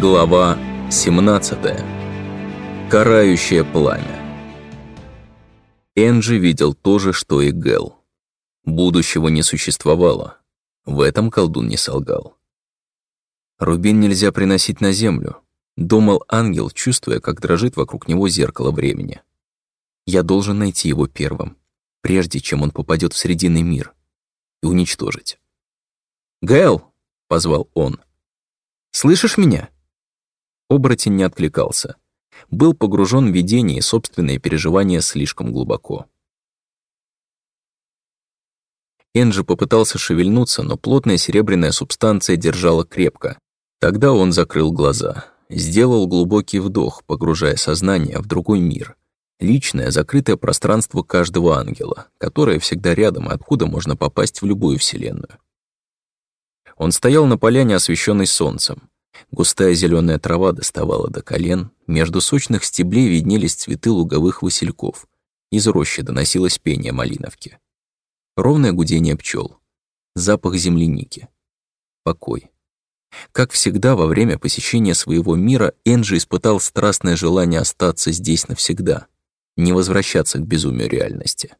Глава 17. Карающее пламя. Энджи видел то же, что и Гэл. Будущего не существовало. В этом колдун не солгал. Рубин нельзя приносить на землю, думал ангел, чувствуя, как дрожит вокруг него зеркало времени. Я должен найти его первым, прежде чем он попадет в Срединный мир, и уничтожить. «Гэл!» — позвал он. «Слышишь меня?» Оборотень не откликался. Был погружен в видение и собственные переживания слишком глубоко. Энджи попытался шевельнуться, но плотная серебряная субстанция держала крепко. Тогда он закрыл глаза, сделал глубокий вдох, погружая сознание в другой мир. Личное, закрытое пространство каждого ангела, которое всегда рядом и откуда можно попасть в любую вселенную. Он стоял на поляне, освещенной солнцем. Густая зеленая трава доставала до колен, между сочных стеблей виднелись цветы луговых васильков. Из рощи доносилось пение малиновки. Ровное гудение пчел, запах земляники, покой. Как всегда, во время посещения своего мира Энджи испытал страстное желание остаться здесь навсегда, не возвращаться к безумию реальности.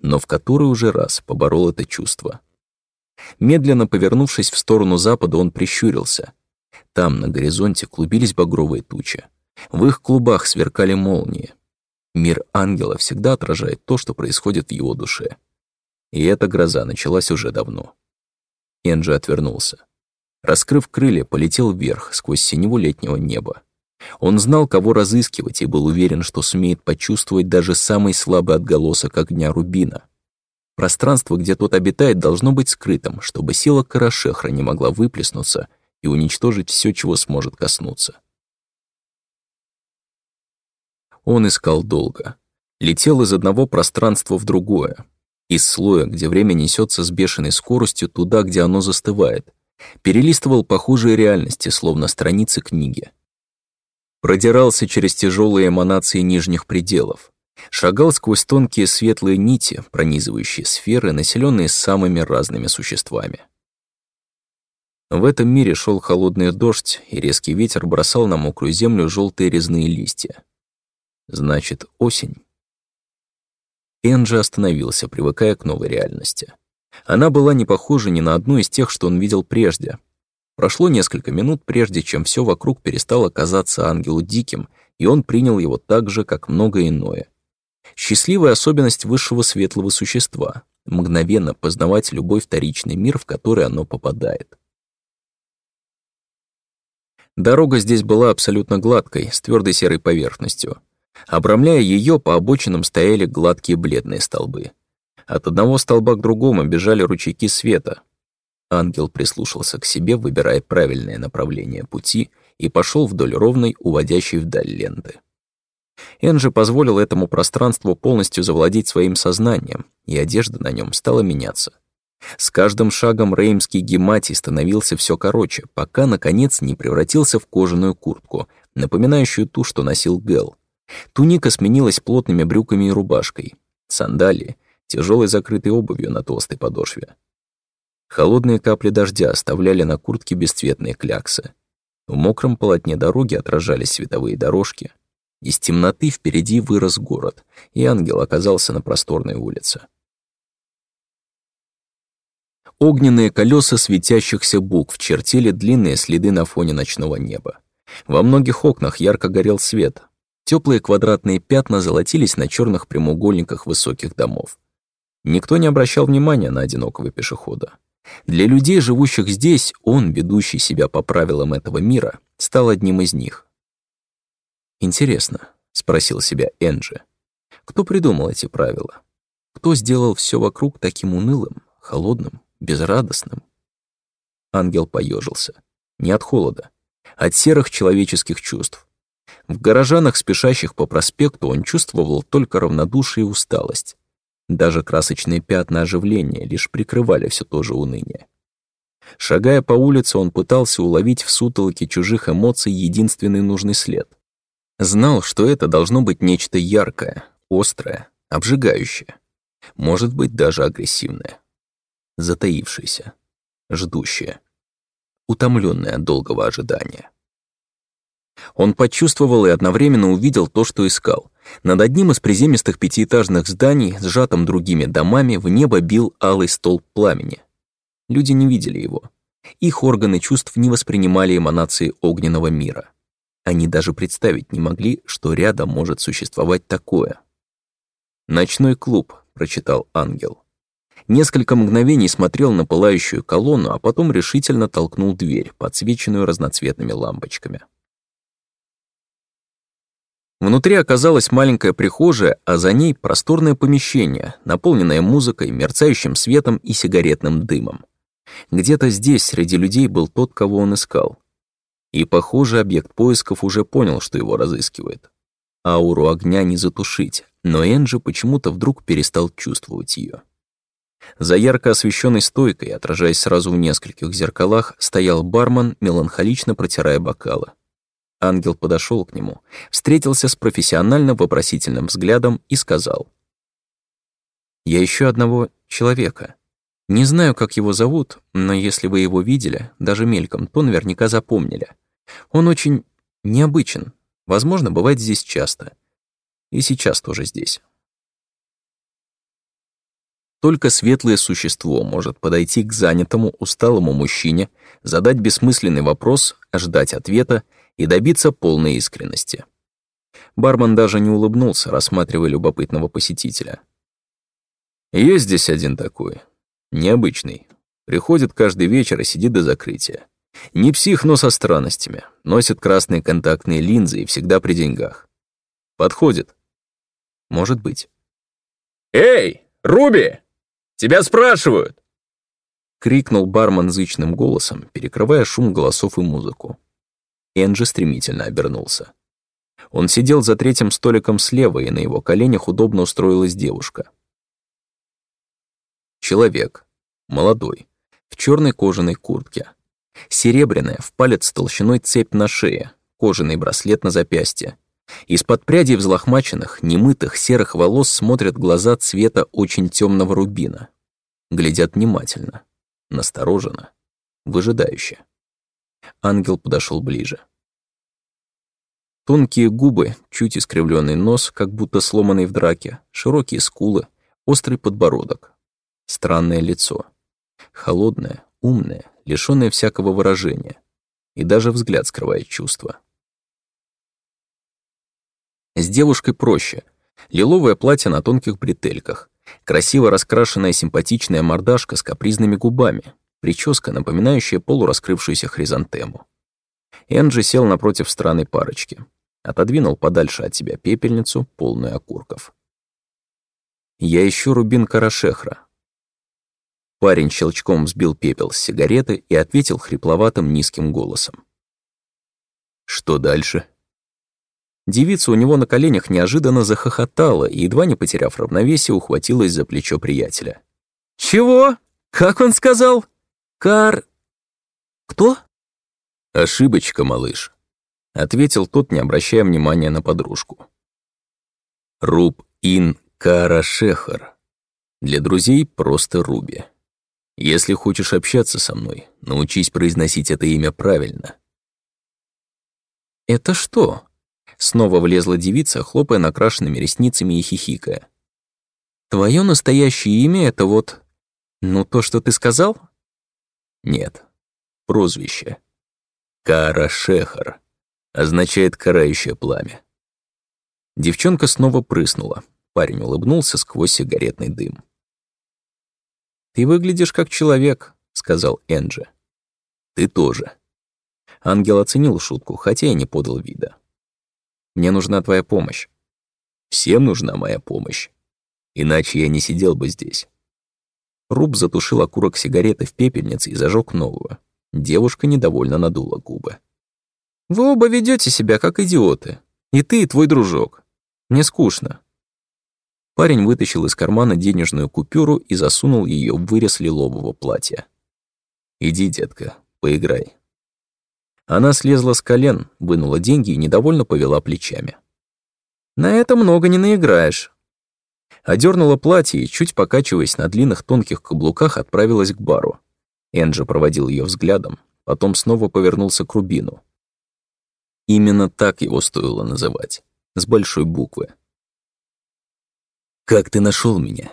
Но в который уже раз поборол это чувство. Медленно повернувшись в сторону запада, он прищурился. Там, на горизонте, клубились багровые тучи. В их клубах сверкали молнии. Мир ангела всегда отражает то, что происходит в его душе. И эта гроза началась уже давно. Энджи отвернулся. Раскрыв крылья, полетел вверх, сквозь синеву летнего неба. Он знал, кого разыскивать, и был уверен, что сумеет почувствовать даже самый слабый отголосок огня Рубина. Пространство, где тот обитает, должно быть скрытым, чтобы сила Карашехра не могла выплеснуться и уничтожить все, чего сможет коснуться. Он искал долго. Летел из одного пространства в другое. Из слоя, где время несется с бешеной скоростью, туда, где оно застывает. Перелистывал похожие реальности, словно страницы книги. Продирался через тяжелые эманации нижних пределов шагал сквозь тонкие светлые нити, пронизывающие сферы, населенные самыми разными существами. В этом мире шел холодный дождь, и резкий ветер бросал на мокрую землю желтые резные листья. Значит, осень. Энджи остановился, привыкая к новой реальности. Она была не похожа ни на одну из тех, что он видел прежде. Прошло несколько минут, прежде чем все вокруг перестало казаться ангелу диким, и он принял его так же, как многое иное. Счастливая особенность высшего светлого существа — мгновенно познавать любой вторичный мир, в который оно попадает. Дорога здесь была абсолютно гладкой, с твердой серой поверхностью. Обрамляя ее, по обочинам стояли гладкие бледные столбы. От одного столба к другому бежали ручейки света. Ангел прислушался к себе, выбирая правильное направление пути, и пошел вдоль ровной, уводящей вдаль ленты. Энджи позволил этому пространству полностью завладеть своим сознанием, и одежда на нем стала меняться. С каждым шагом реймский гематий становился все короче, пока, наконец, не превратился в кожаную куртку, напоминающую ту, что носил Гэл. Туника сменилась плотными брюками и рубашкой. Сандалии — тяжелой закрытой обувью на толстой подошве. Холодные капли дождя оставляли на куртке бесцветные кляксы. В мокром полотне дороги отражались световые дорожки, из темноты впереди вырос город, и ангел оказался на просторной улице. Огненные колеса светящихся букв чертили длинные следы на фоне ночного неба. Во многих окнах ярко горел свет. Теплые квадратные пятна золотились на черных прямоугольниках высоких домов. Никто не обращал внимания на одинокого пешехода. Для людей, живущих здесь, он, ведущий себя по правилам этого мира, стал одним из них. «Интересно», — спросил себя Энджи, — «кто придумал эти правила? Кто сделал все вокруг таким унылым, холодным, безрадостным?» Ангел поежился. Не от холода, от серых человеческих чувств. В горожанах, спешащих по проспекту, он чувствовал только равнодушие и усталость. Даже красочные пятна оживления лишь прикрывали все то же уныние. Шагая по улице, он пытался уловить в сутолоке чужих эмоций единственный нужный след. Знал, что это должно быть нечто яркое, острое, обжигающее. Может быть, даже агрессивное. Затаившееся, ждущее, утомленное от долгого ожидания. Он почувствовал и одновременно увидел то, что искал. Над одним из приземистых пятиэтажных зданий, сжатым другими домами, в небо бил алый столб пламени. Люди не видели его. Их органы чувств не воспринимали эманации огненного мира. Они даже представить не могли, что рядом может существовать такое. «Ночной клуб», — прочитал ангел. Несколько мгновений смотрел на пылающую колонну, а потом решительно толкнул дверь, подсвеченную разноцветными лампочками. Внутри оказалась маленькая прихожая, а за ней просторное помещение, наполненное музыкой, мерцающим светом и сигаретным дымом. Где-то здесь среди людей был тот, кого он искал. И, похоже, объект поисков уже понял, что его разыскивает. Ауру огня не затушить, но Энджи почему-то вдруг перестал чувствовать ее. За ярко освещенной стойкой, отражаясь сразу в нескольких зеркалах, стоял бармен, меланхолично протирая бокалы. Ангел подошел к нему, встретился с профессионально вопросительным взглядом и сказал. «Я ищу одного человека. Не знаю, как его зовут, но если вы его видели, даже мельком, то наверняка запомнили. Он очень необычен. Возможно, бывает здесь часто. И сейчас тоже здесь». Только светлое существо может подойти к занятому, усталому мужчине, задать бессмысленный вопрос, ждать ответа и добиться полной искренности. Бармен даже не улыбнулся, рассматривая любопытного посетителя. Есть здесь один такой. Необычный. Приходит каждый вечер и сидит до закрытия. Не псих, но со странностями. Носит красные контактные линзы и всегда при деньгах. Подходит. Может быть. «Эй, Руби! Тебя спрашивают!» Крикнул бармен зычным голосом, перекрывая шум голосов и музыку. Энджи стремительно обернулся. Он сидел за третьим столиком слева, и на его коленях удобно устроилась девушка. Человек. Молодой. В черной кожаной куртке. Серебряная, в палец толщиной цепь на шее, кожаный браслет на запястье. Из-под прядей взлохмаченных, немытых серых волос смотрят глаза цвета очень темного рубина. Глядят внимательно, настороженно, выжидающе. Ангел подошел ближе. Тонкие губы, чуть искривленный нос, как будто сломанный в драке, широкие скулы, острый подбородок. Странное лицо. Холодное, умное, лишённое всякого выражения. И даже взгляд скрывает чувства. С девушкой проще. Лиловое платье на тонких бретельках. Красиво раскрашенная симпатичная мордашка с капризными губами, прическа, напоминающая полураскрывшуюся хризантему. Энджи сел напротив странной парочки. Отодвинул подальше от себя пепельницу, полную окурков. «Я ищу рубин Карашехра». Парень щелчком сбил пепел с сигареты и ответил хрипловатым низким голосом. «Что дальше?» Девица у него на коленях неожиданно захохотала и, едва не потеряв равновесие, ухватилась за плечо приятеля. «Чего? Как он сказал?» Кар... Кто? Ошибочка, малыш, ответил тот, не обращая внимания на подружку. Руб Ин Карашехар. Для друзей просто Руби. Если хочешь общаться со мной, научись произносить это имя правильно. «Это что?» Снова влезла девица, хлопая накрашенными ресницами и хихикая. «Твое настоящее имя — это вот... Ну, то, что ты сказал?» Нет. Прозвище. Кара-Шехар. Означает «карающее пламя». Девчонка снова прыснула. Парень улыбнулся сквозь сигаретный дым. «Ты выглядишь как человек», — сказал Энджи. «Ты тоже». Ангел оценил шутку, хотя и не подал вида. «Мне нужна твоя помощь». «Всем нужна моя помощь. Иначе я не сидел бы здесь». Руб затушил окурок сигареты в пепельнице и зажег новую. Девушка недовольно надула губы. «Вы оба ведете себя как идиоты. И ты, и твой дружок. Мне скучно». Парень вытащил из кармана денежную купюру и засунул ее в вырез лилового платья. «Иди, детка, поиграй». Она слезла с колен, вынула деньги и недовольно повела плечами. «На это много не наиграешь одернула платье и, чуть покачиваясь на длинных тонких каблуках, отправилась к бару. Энджи проводил ее взглядом, потом снова повернулся к Рубину. Именно так его стоило называть, с большой буквы. «Как ты нашел меня?»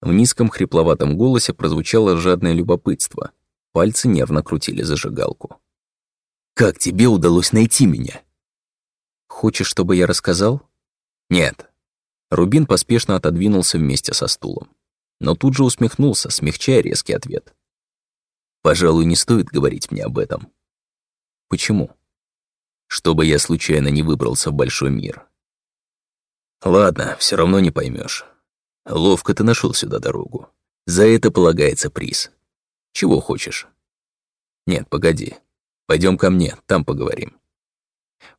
В низком хрипловатом голосе прозвучало жадное любопытство. Пальцы нервно крутили зажигалку. «Как тебе удалось найти меня?» «Хочешь, чтобы я рассказал?» «Нет». Рубин поспешно отодвинулся вместе со стулом. Но тут же усмехнулся, смягчая резкий ответ. «Пожалуй, не стоит говорить мне об этом». «Почему?» «Чтобы я случайно не выбрался в большой мир». «Ладно, все равно не поймешь. Ловко ты нашел сюда дорогу. За это полагается приз. Чего хочешь?» «Нет, погоди. Пойдем ко мне, там поговорим».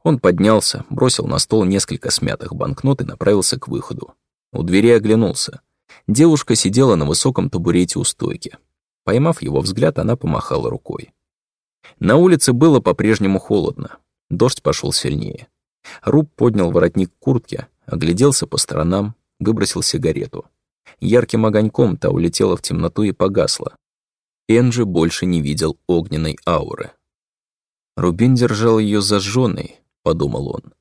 Он поднялся, бросил на стол несколько смятых банкнот и направился к выходу. У двери оглянулся. Девушка сидела на высоком табурете у стойки. Поймав его взгляд, она помахала рукой. На улице было по-прежнему холодно. Дождь пошел сильнее. Руб поднял воротник куртки, огляделся по сторонам, выбросил сигарету. Ярким огоньком та улетела в темноту и погасла. Энджи больше не видел огненной ауры. Рубин держал ее зажженной, подумал он,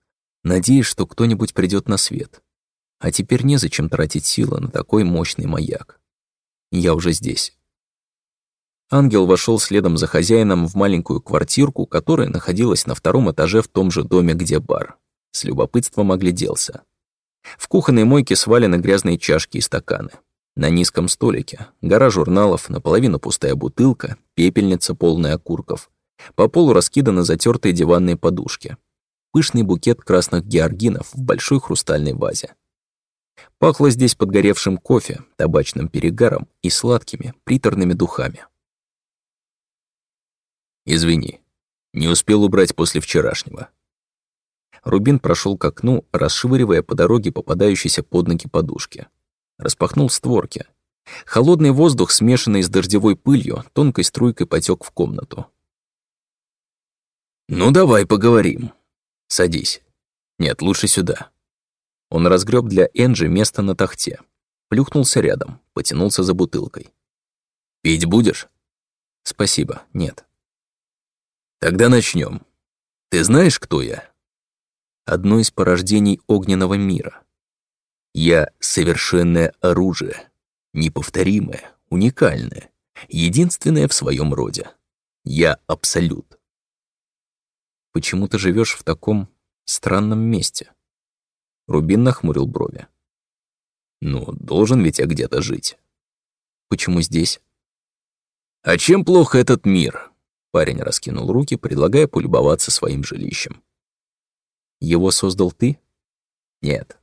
надеясь, что кто-нибудь придет на свет. А теперь незачем тратить силы на такой мощный маяк. Я уже здесь. Ангел вошел следом за хозяином в маленькую квартирку, которая находилась на втором этаже в том же доме, где бар. С любопытством огляделся. В кухонной мойке свалены грязные чашки и стаканы. На низком столике гора журналов, наполовину пустая бутылка, пепельница, полная окурков. По полу раскиданы затертые диванные подушки. Пышный букет красных георгинов в большой хрустальной вазе. Пахло здесь подгоревшим кофе, табачным перегаром и сладкими, приторными духами. «Извини, не успел убрать после вчерашнего». Рубин прошел к окну, расшвыривая по дороге попадающиеся под ноги подушки. Распахнул створки. Холодный воздух, смешанный с дождевой пылью, тонкой струйкой потек в комнату. «Ну давай поговорим. Садись. Нет, лучше сюда». Он разгреб для Энджи место на тахте. Плюхнулся рядом, потянулся за бутылкой. «Пить будешь?» «Спасибо, нет». «Тогда начнем. Ты знаешь, кто я?» «Одно из порождений огненного мира. Я — совершенное оружие, неповторимое, уникальное, единственное в своем роде. Я — абсолют». «Почему ты живешь в таком странном месте?» Рубин нахмурил брови. «Ну, должен ведь я где-то жить». «Почему здесь?» «А чем плохо этот мир?» Парень раскинул руки, предлагая полюбоваться своим жилищем. «Его создал ты?» «Нет».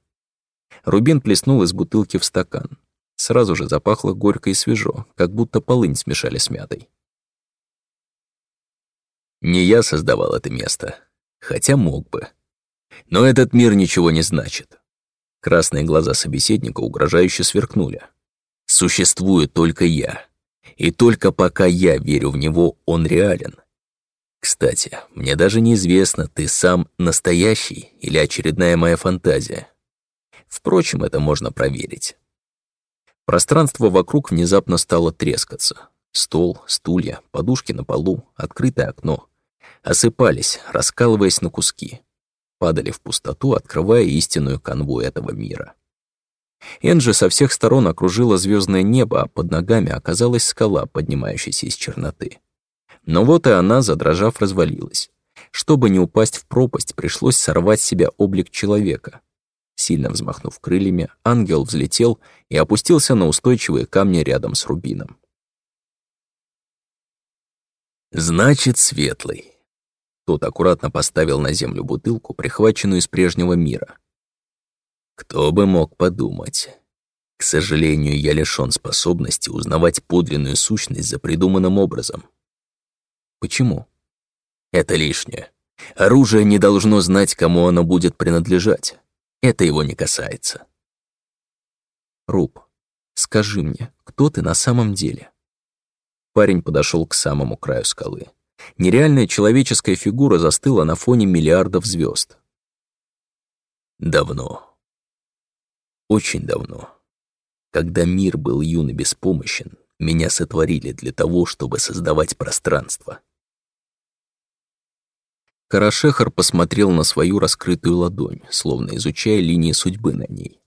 Рубин плеснул из бутылки в стакан. Сразу же запахло горько и свежо, как будто полынь смешали с мятой. «Не я создавал это место, хотя мог бы. Но этот мир ничего не значит. Красные глаза собеседника угрожающе сверкнули. Существует только я. И только пока я верю в него, он реален. Кстати, мне даже неизвестно, ты сам настоящий или очередная моя фантазия. Впрочем, это можно проверить. Пространство вокруг внезапно стало трескаться. Стол, стулья, подушки на полу, открытое окно. Осыпались, раскалываясь на куски падали в пустоту, открывая истинную канву этого мира. Энджи со всех сторон окружила звездное небо, а под ногами оказалась скала, поднимающаяся из черноты. Но вот и она, задрожав, развалилась. Чтобы не упасть в пропасть, пришлось сорвать с себя облик человека. Сильно взмахнув крыльями, ангел взлетел и опустился на устойчивые камни рядом с рубином. «Значит, светлый», тот аккуратно поставил на землю бутылку, прихваченную из прежнего мира. Кто бы мог подумать. К сожалению, я лишён способности узнавать подлинную сущность за придуманным образом. Почему? Это лишнее. Оружие не должно знать, кому оно будет принадлежать. Это его не касается. Руб, скажи мне, кто ты на самом деле? Парень подошел к самому краю скалы. Нереальная человеческая фигура застыла на фоне миллиардов звезд. Давно. Очень давно. Когда мир был юн и беспомощен, меня сотворили для того, чтобы создавать пространство. Карашехар посмотрел на свою раскрытую ладонь, словно изучая линии судьбы на ней.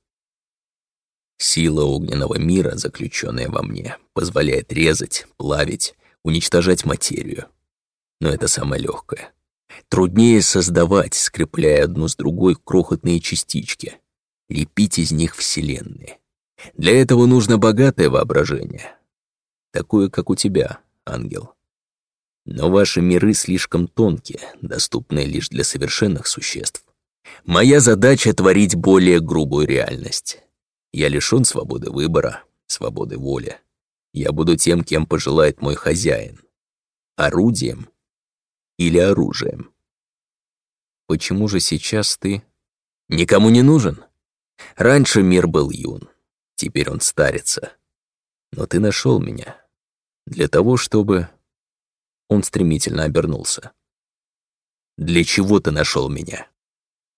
Сила огненного мира, заключенная во мне, позволяет резать, плавить, уничтожать материю. Но это самое легкое. Труднее создавать, скрепляя одну с другой крохотные частички, лепить из них вселенные. Для этого нужно богатое воображение. Такое, как у тебя, ангел. Но ваши миры слишком тонкие, доступные лишь для совершенных существ. Моя задача — творить более грубую реальность. Я лишён свободы выбора, свободы воли. Я буду тем, кем пожелает мой хозяин. Орудием или оружием. Почему же сейчас ты никому не нужен? Раньше мир был юн, теперь он старится. Но ты нашел меня для того, чтобы... Он стремительно обернулся. «Для чего ты нашел меня?»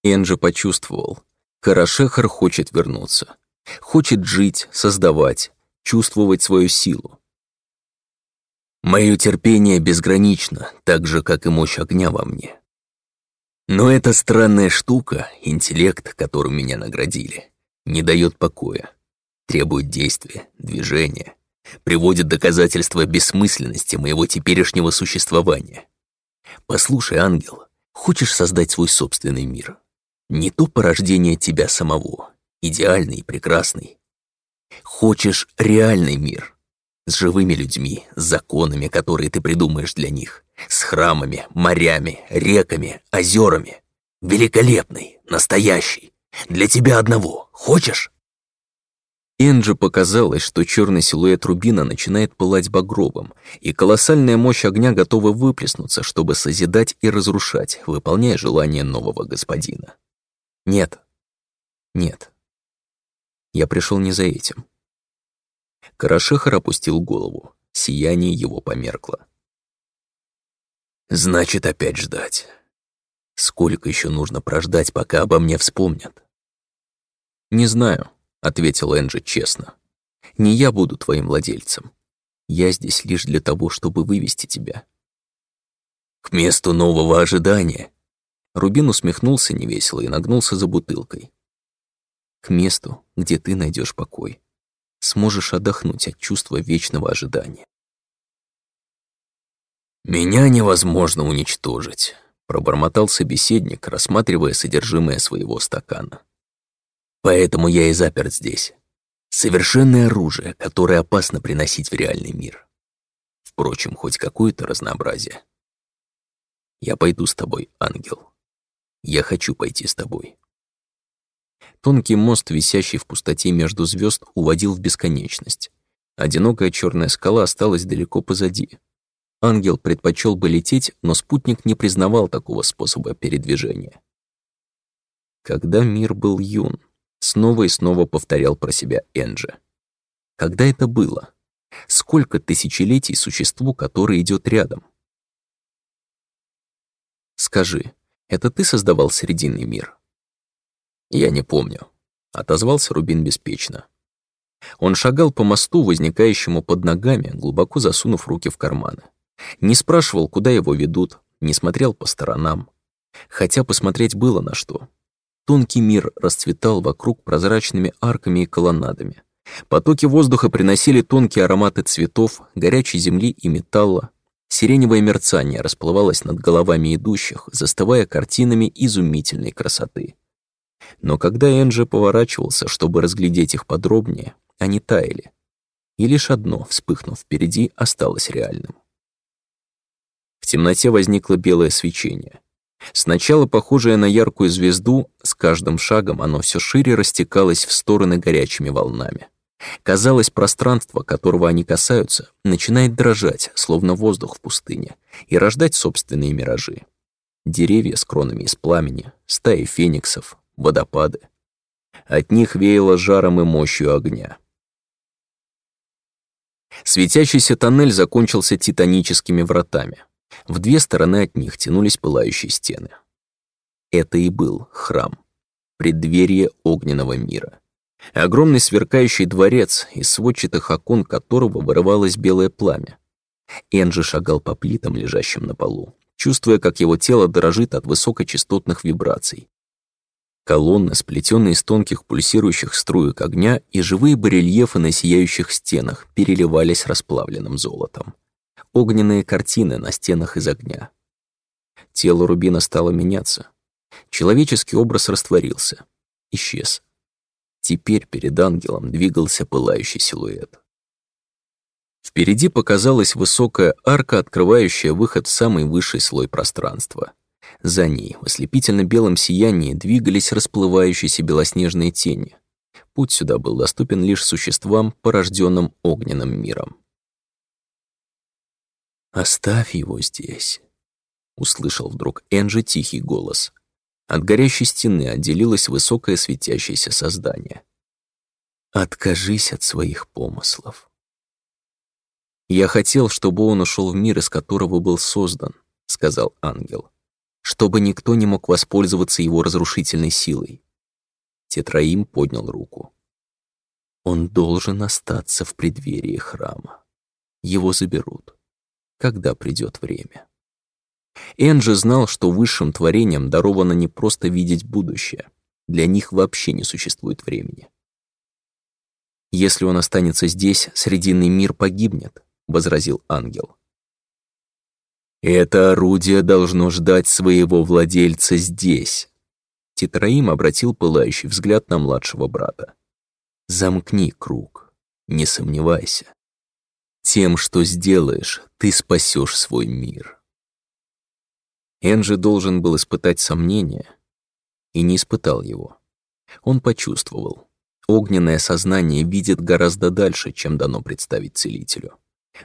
Энджи почувствовал. Карашехар хочет вернуться. Хочет жить, создавать, чувствовать свою силу. Мое терпение безгранично, так же, как и мощь огня во мне. Но эта странная штука, интеллект, которым меня наградили, не дает покоя, требует действия, движения, приводит доказательства бессмысленности моего теперешнего существования. Послушай, ангел, хочешь создать свой собственный мир? Не то порождение тебя самого, идеальный и прекрасный. Хочешь реальный мир, с живыми людьми, с законами, которые ты придумаешь для них, с храмами, морями, реками, озерами. Великолепный, настоящий. Для тебя одного. Хочешь? Энджи показалось, что черный силуэт рубина начинает пылать багровым, и колоссальная мощь огня готова выплеснуться, чтобы созидать и разрушать, выполняя желание нового господина. Нет. Нет. Я пришел не за этим. Карашехар опустил голову. Сияние его померкло. «Значит, опять ждать. Сколько еще нужно прождать, пока обо мне вспомнят?» «Не знаю», — ответил Энджи честно. «Не я буду твоим владельцем. Я здесь лишь для того, чтобы вывести тебя». «К месту нового ожидания!» Рубин усмехнулся невесело и нагнулся за бутылкой. «К месту, где ты найдешь покой сможешь отдохнуть от чувства вечного ожидания. «Меня невозможно уничтожить», — пробормотал собеседник, рассматривая содержимое своего стакана. «Поэтому я и заперт здесь. Совершенное оружие, которое опасно приносить в реальный мир. Впрочем, хоть какое-то разнообразие. Я пойду с тобой, ангел. Я хочу пойти с тобой. Тонкий мост, висящий в пустоте между звезд, уводил в бесконечность. Одинокая черная скала осталась далеко позади. Ангел предпочел бы лететь, но спутник не признавал такого способа передвижения. Когда мир был юн, снова и снова повторял про себя Энджи. Когда это было? Сколько тысячелетий существу, которое идет рядом? Скажи, это ты создавал Срединный мир? «Я не помню», — отозвался Рубин беспечно. Он шагал по мосту, возникающему под ногами, глубоко засунув руки в карманы. Не спрашивал, куда его ведут, не смотрел по сторонам. Хотя посмотреть было на что. Тонкий мир расцветал вокруг прозрачными арками и колоннадами. Потоки воздуха приносили тонкие ароматы цветов, горячей земли и металла. Сиреневое мерцание расплывалось над головами идущих, застывая картинами изумительной красоты. Но когда Энджи поворачивался, чтобы разглядеть их подробнее, они таяли. И лишь одно, вспыхнув впереди, осталось реальным. В темноте возникло белое свечение. Сначала похожее на яркую звезду, с каждым шагом оно все шире растекалось в стороны горячими волнами. Казалось, пространство, которого они касаются, начинает дрожать, словно воздух в пустыне, и рождать собственные миражи. Деревья с кронами из пламени, стаи фениксов, водопады. От них веяло жаром и мощью огня. Светящийся тоннель закончился титаническими вратами. В две стороны от них тянулись пылающие стены. Это и был храм, преддверие огненного мира. Огромный сверкающий дворец, из сводчатых окон которого вырывалось белое пламя. Энджи шагал по плитам, лежащим на полу, чувствуя, как его тело дрожит от высокочастотных вибраций. Колонны, сплетенные из тонких пульсирующих струек огня, и живые барельефы на сияющих стенах переливались расплавленным золотом. Огненные картины на стенах из огня. Тело Рубина стало меняться. Человеческий образ растворился. Исчез. Теперь перед ангелом двигался пылающий силуэт. Впереди показалась высокая арка, открывающая выход в самый высший слой пространства. За ней, в ослепительно-белом сиянии, двигались расплывающиеся белоснежные тени. Путь сюда был доступен лишь существам, порожденным огненным миром. «Оставь его здесь», — услышал вдруг Энджи тихий голос. От горящей стены отделилось высокое светящееся создание. «Откажись от своих помыслов». «Я хотел, чтобы он ушел в мир, из которого был создан», — сказал ангел чтобы никто не мог воспользоваться его разрушительной силой. Тетраим поднял руку. Он должен остаться в преддверии храма. Его заберут, когда придет время. Энджи знал, что высшим творениям даровано не просто видеть будущее. Для них вообще не существует времени. «Если он останется здесь, Срединный мир погибнет», — возразил ангел. Это орудие должно ждать своего владельца здесь. Титраим обратил пылающий взгляд на младшего брата. Замкни круг, не сомневайся. Тем, что сделаешь, ты спасешь свой мир. Энджи должен был испытать сомнение, и не испытал его. Он почувствовал. Огненное сознание видит гораздо дальше, чем дано представить целителю.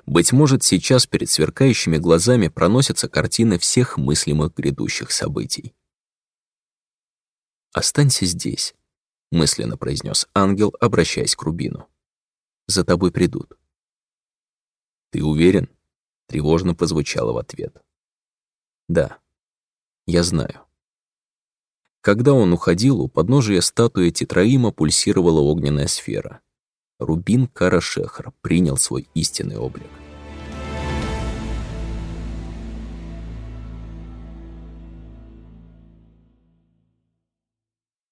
Быть может, сейчас перед сверкающими глазами проносятся картины всех мыслимых грядущих событий. «Останься здесь», — мысленно произнес ангел, обращаясь к Рубину. «За тобой придут». «Ты уверен?» — тревожно прозвучало в ответ. «Да, я знаю». Когда он уходил, у подножия статуи Тетраима пульсировала огненная сфера — Рубин Карашехр принял свой истинный облик.